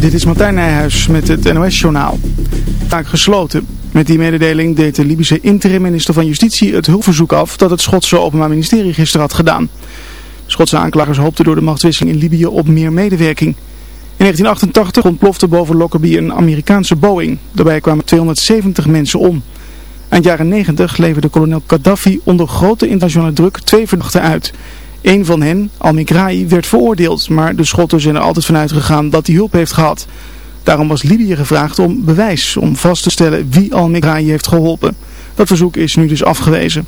Dit is Martijn Nijhuis met het NOS-journaal. Taak gesloten. Met die mededeling deed de Libische interim-minister van Justitie het hulpverzoek af dat het Schotse Openbaar Ministerie gisteren had gedaan. Schotse aanklagers hoopten door de machtswisseling in Libië op meer medewerking. In 1988 ontplofte boven Lockerbie een Amerikaanse Boeing. Daarbij kwamen 270 mensen om. Eind jaren 90 leverde kolonel Gaddafi onder grote internationale druk twee verdachten uit... Een van hen, Al-Migrahi, werd veroordeeld, maar de Schotten zijn er altijd vanuit gegaan dat hij hulp heeft gehad. Daarom was Libië gevraagd om bewijs, om vast te stellen wie Al-Migrahi heeft geholpen. Dat verzoek is nu dus afgewezen.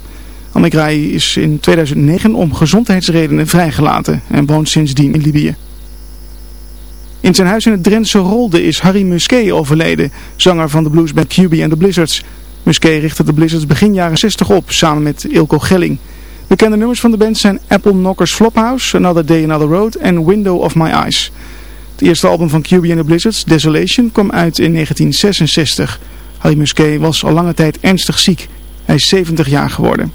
Al-Migrahi is in 2009 om gezondheidsredenen vrijgelaten en woont sindsdien in Libië. In zijn huis in het Drentse Rolde is Harry Musquet overleden, zanger van de bluesband QB and the Blizzards. Musquet richtte de Blizzards begin jaren 60 op, samen met Ilko Gelling. Bekende nummers van de band zijn Apple Knockers Flophouse, Another Day Another Road en Window of My Eyes. Het eerste album van QB and the Blizzards, Desolation, kwam uit in 1966. Harry Musquet was al lange tijd ernstig ziek. Hij is 70 jaar geworden.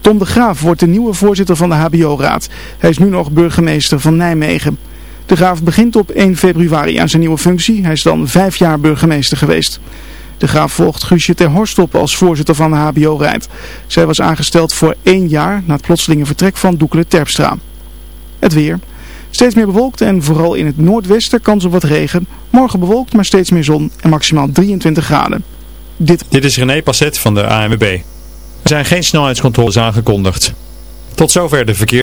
Tom de Graaf wordt de nieuwe voorzitter van de HBO-raad. Hij is nu nog burgemeester van Nijmegen. De Graaf begint op 1 februari aan zijn nieuwe functie. Hij is dan vijf jaar burgemeester geweest. De graaf volgt Guusje ter Horst op als voorzitter van de HBO-rijd. Zij was aangesteld voor één jaar na het plotselinge vertrek van Doekele Terpstra. Het weer. Steeds meer bewolkt en vooral in het noordwesten kans op wat regen. Morgen bewolkt, maar steeds meer zon en maximaal 23 graden. Dit, Dit is René Passet van de ANWB. Er zijn geen snelheidscontroles aangekondigd. Tot zover de verkeer.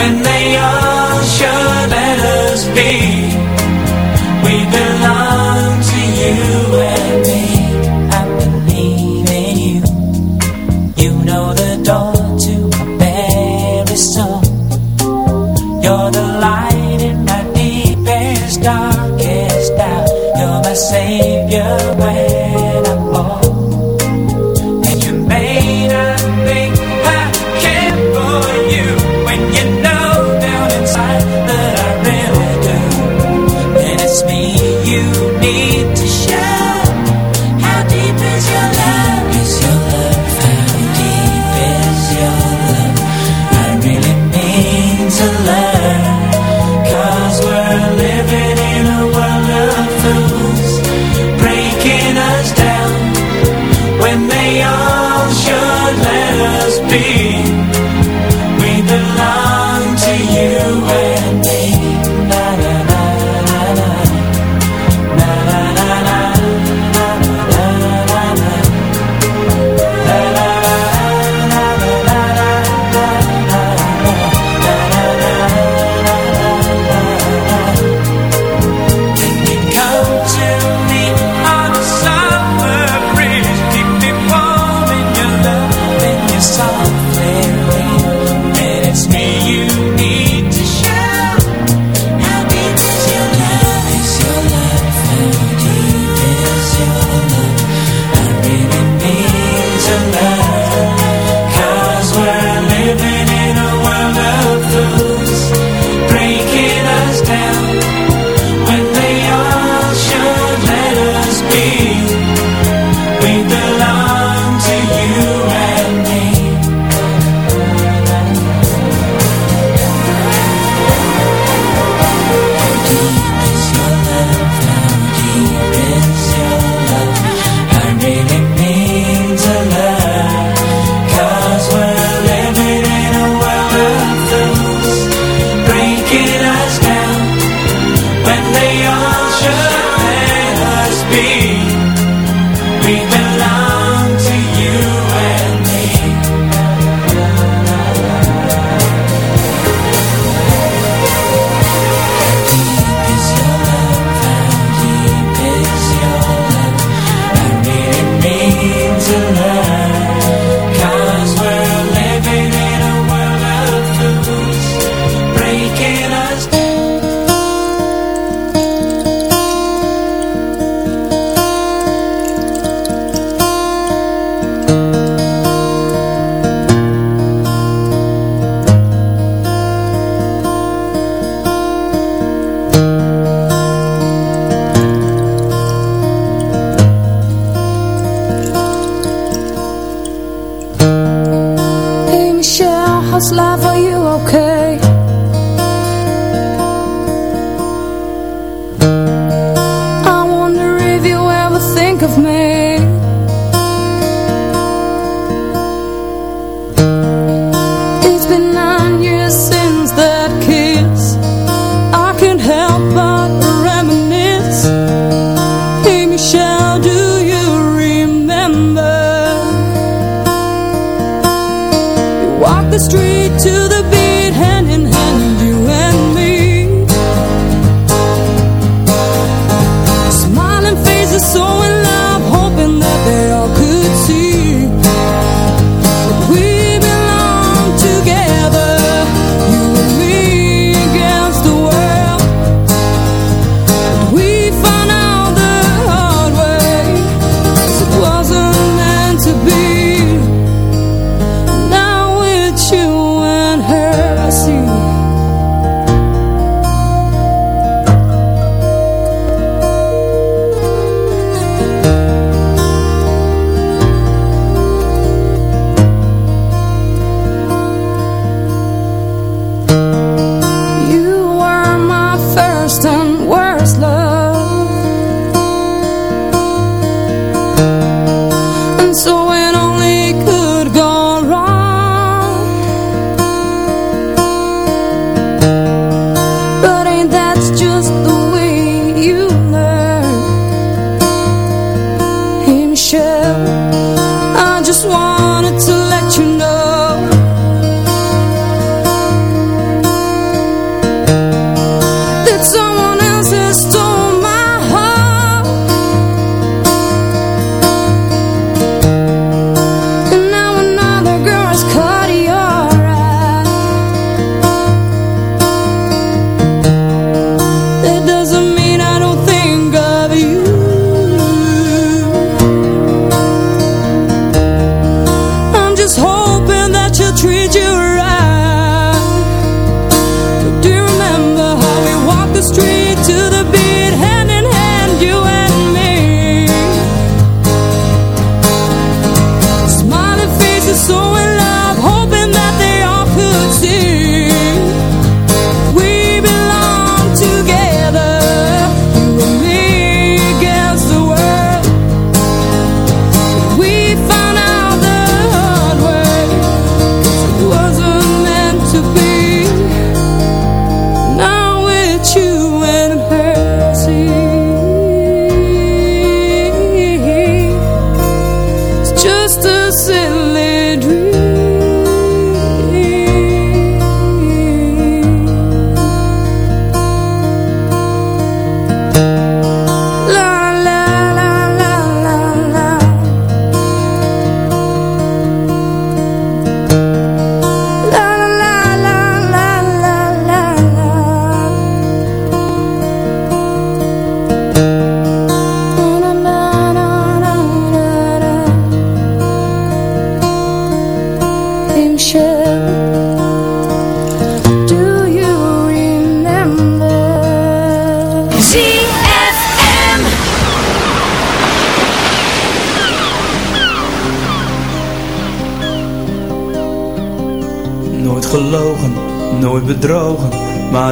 when they all show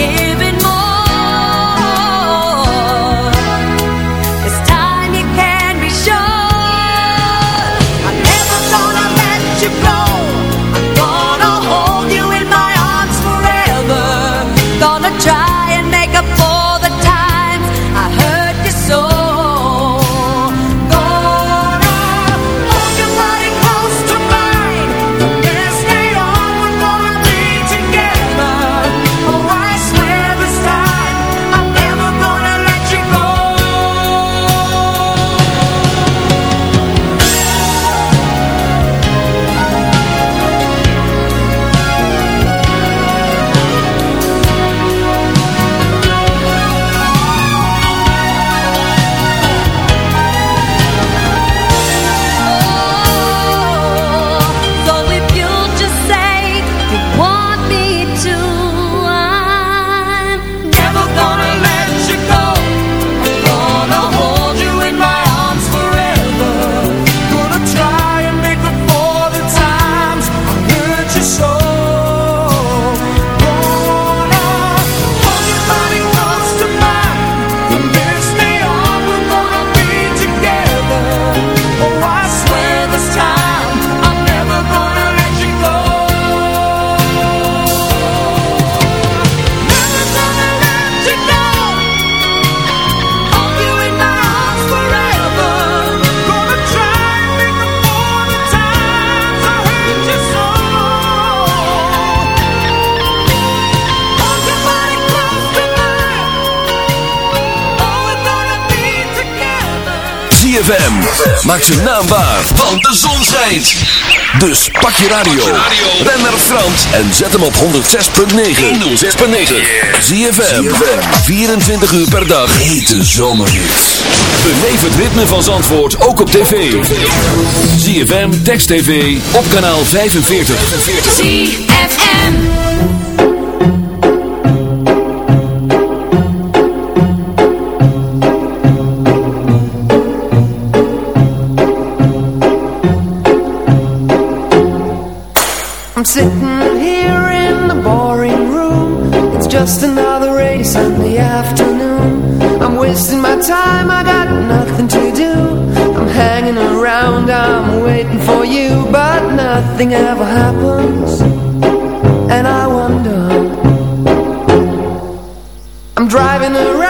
give it want de zon schijnt. Dus pak je radio. Ben naar Frans en zet hem op 106.9. 106.9. Zie je 24 uur per dag. Hete zomerhits. Beleef het ritme van Zandvoort ook op tv. Zie je Text TV op kanaal 45. 45. Sitting here in the boring room. It's just another rainy Sunday afternoon. I'm wasting my time, I got nothing to do. I'm hanging around, I'm waiting for you, but nothing ever happens. And I wonder. I'm driving around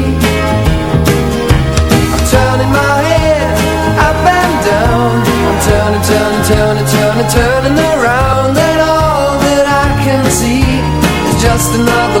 I'm turning, turning, turning, turning, turning around, and all that I can see is just another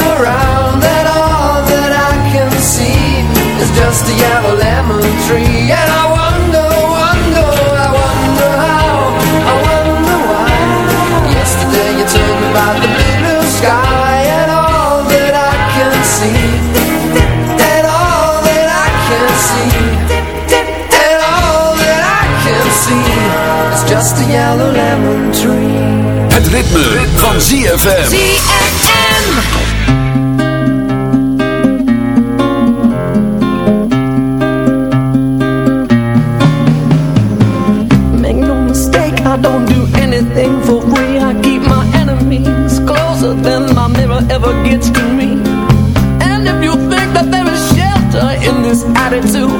the yellow lemon tree. And I wonder, wonder, I wonder how I wonder why. Yesterday you turned me about the blue, sky And all that I can see. That all that I can see. That all that I can see it's just a yellow lemon tree. Het ritme, ritme. van ZFM gets to me. And if you think that there is shelter in this attitude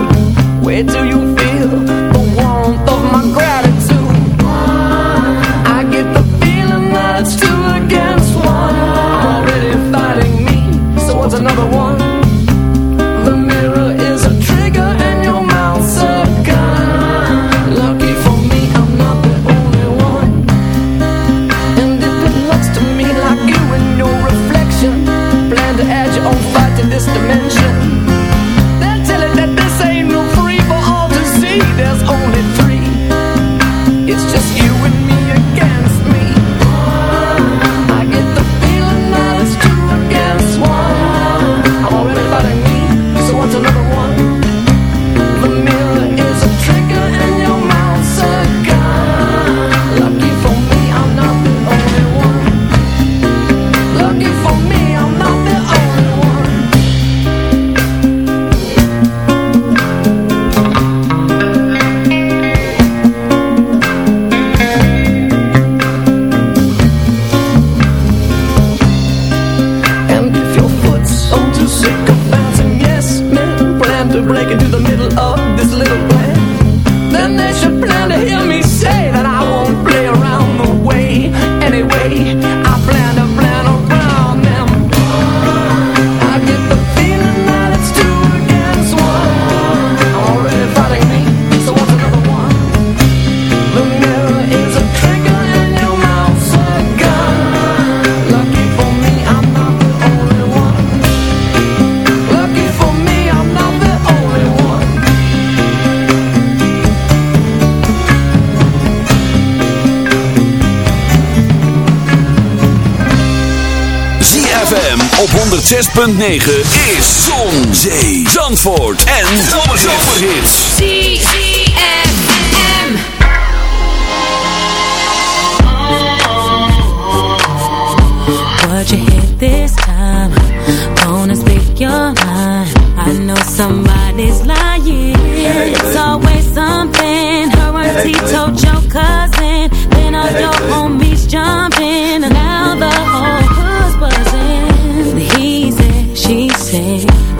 Where do you 9.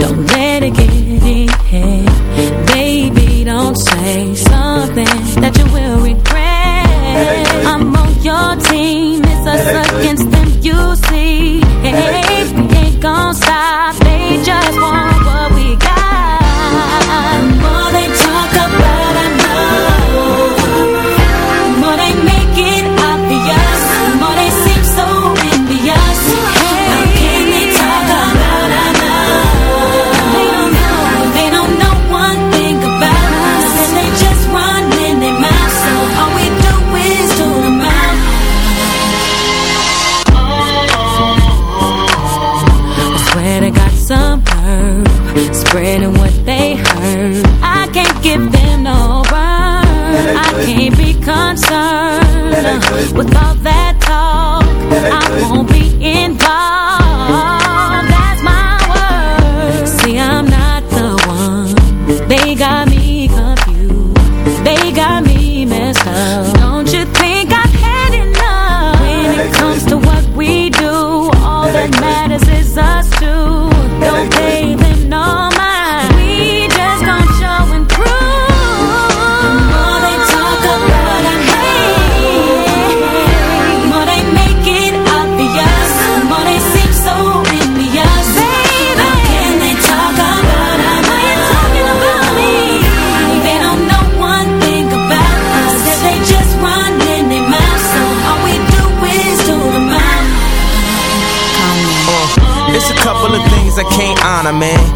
Don't With without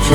to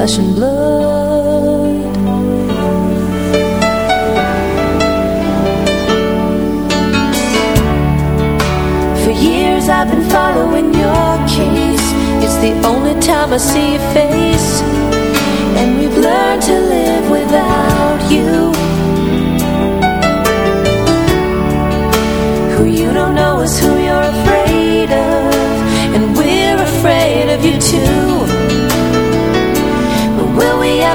flesh and blood. For years I've been following your case. It's the only time I see your face. And we've learned to live with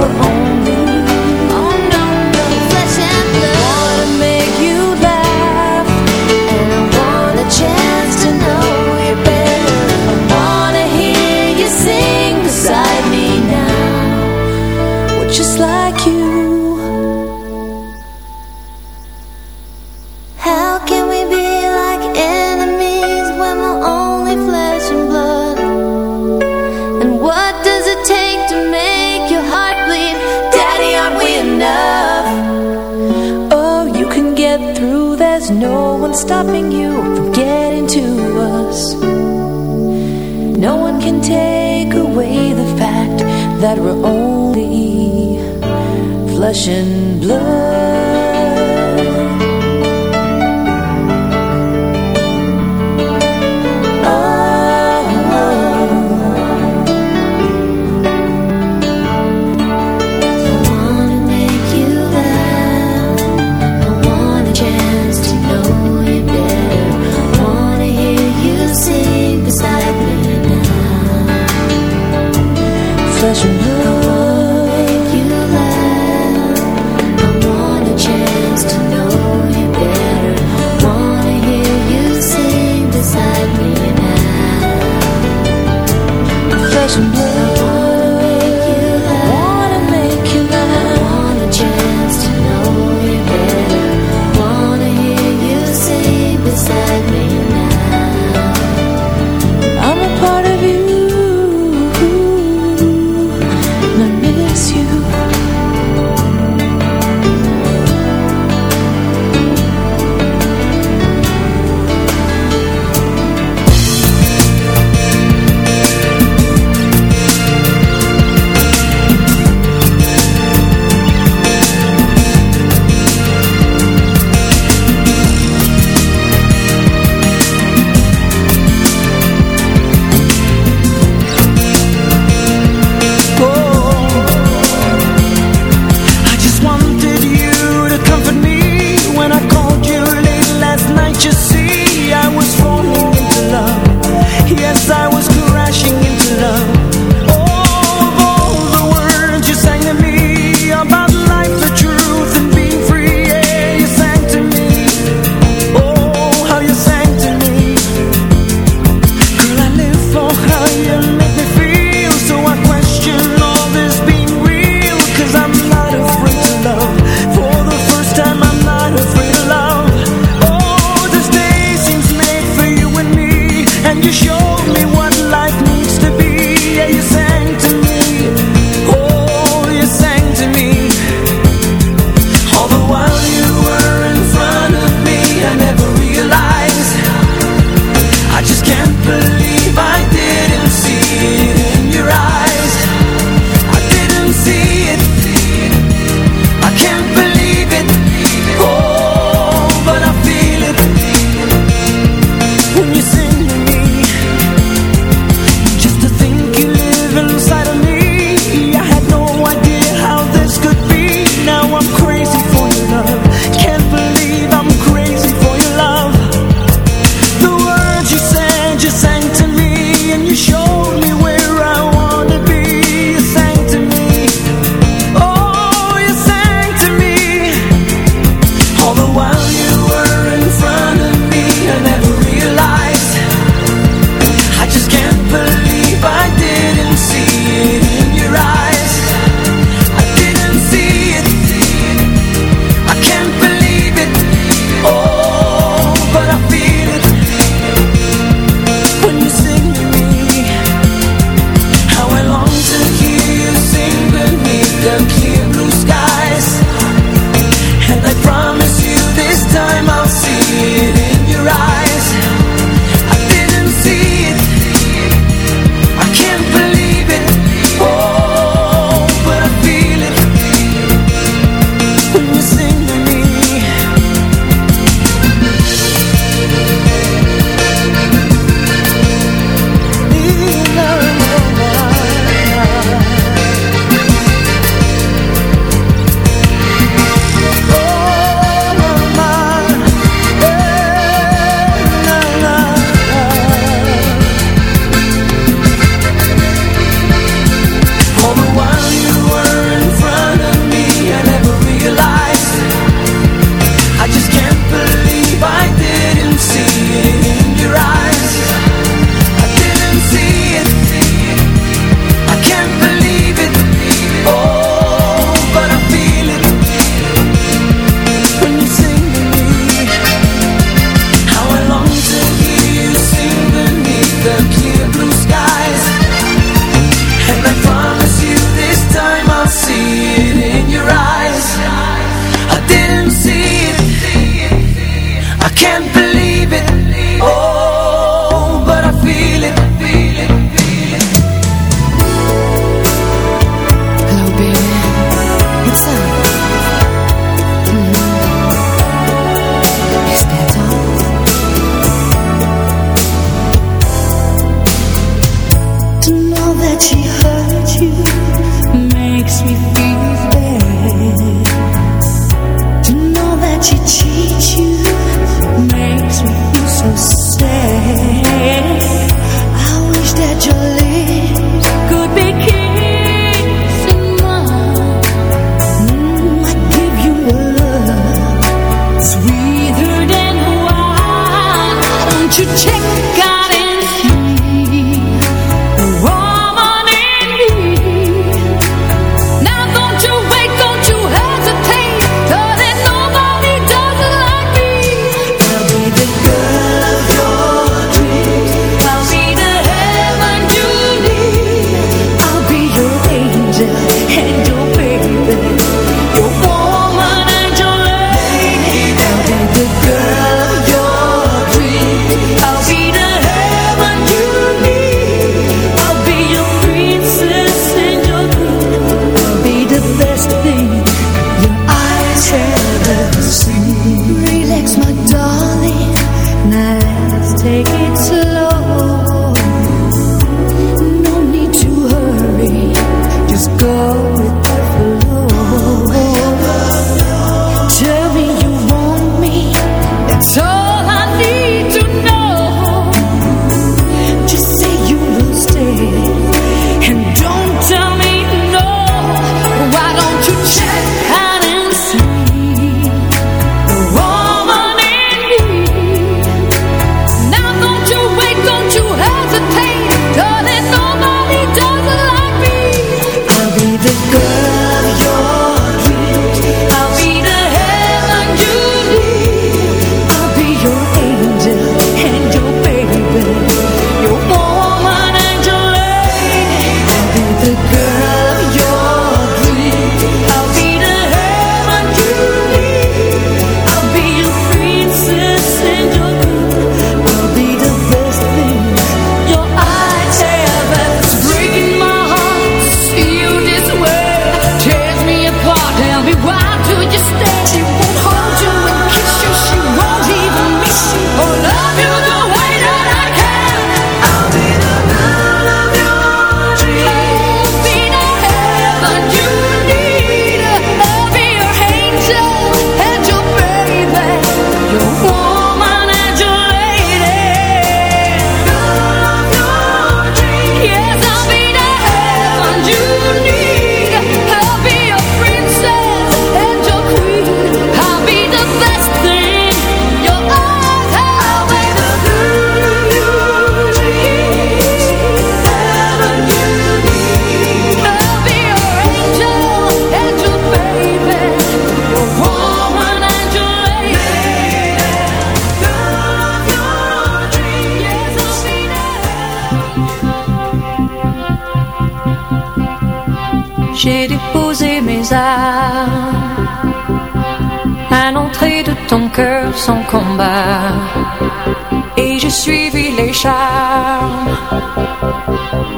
we're on.